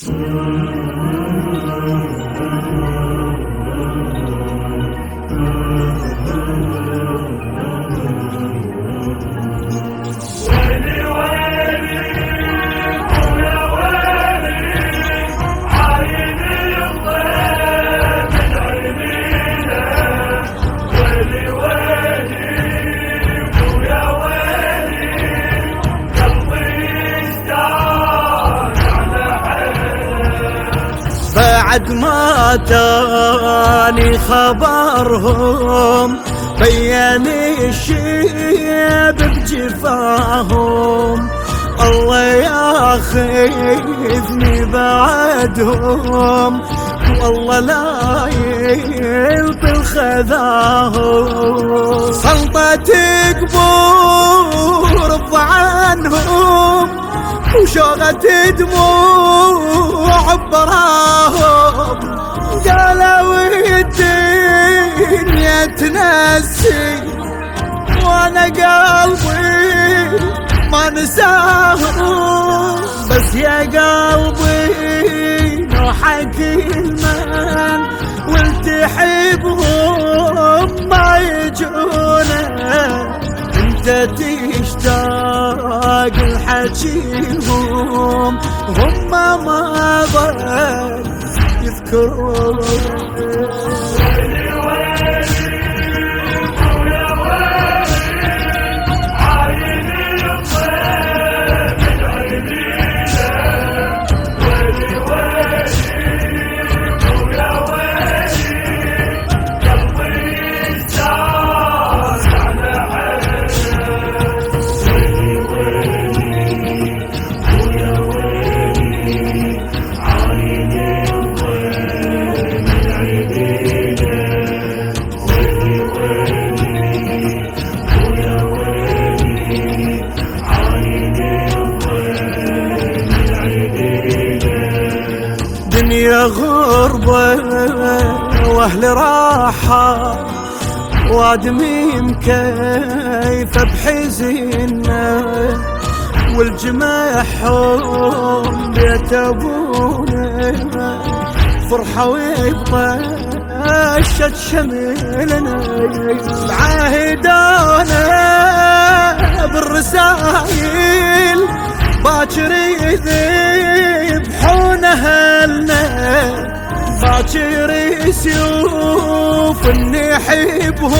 Yeah. بعد ما تاني خبرهم بين الشيب بجفاهم. الله ياخذني بعدهم والله لا يلطل خذاهم سلطة قبور عنهم وشوغة دموع براهم. تنسي وأنا قلبي ما نساهم بس يا قلبي نوحك المن والتحبهم ما يجونا أنت تشتاق لحجيهم هم ما ظل يذكرون. دنيا غربة وأهل راحة وادمي مكيف بحزننا والجماحهم بيت أبونا فرحة ويبقى شملنا عاهدانا بالرسايل باكر اهلنا باكر سيوف نحبهم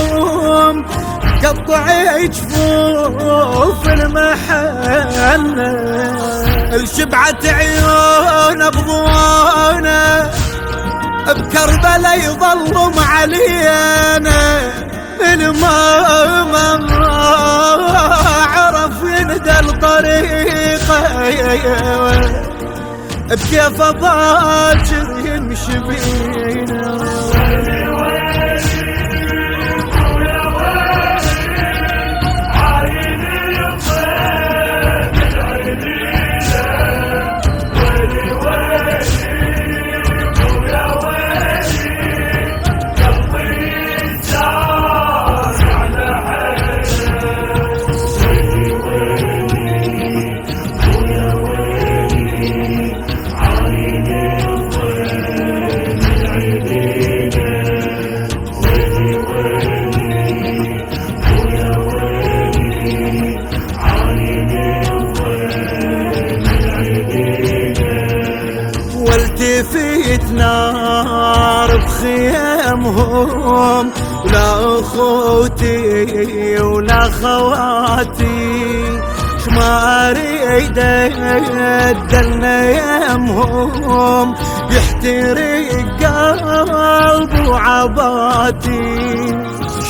قطع جفوف المحنة الشبعة عيون بضوانا بكربلا يظلم علينا. الما ما عرف يندى الطريقة بكيف باكر يمشي بينا والتفت نار بخيمهم لا أخوتي ولا خواتي. شما اريد ادلنا يمهم يحترق قلب وعباتي.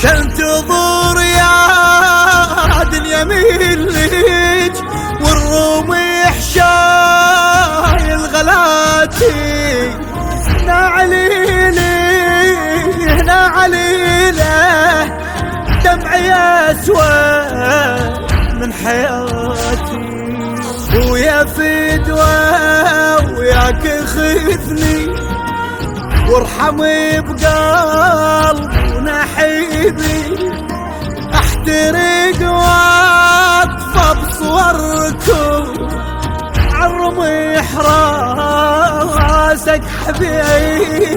شنتظر اسود من حياتي. ويا فدوى وياك خذني وارحمي بقلب ونحيبي أحترق وأطفى بصوركم. راح بعدك حبيبي.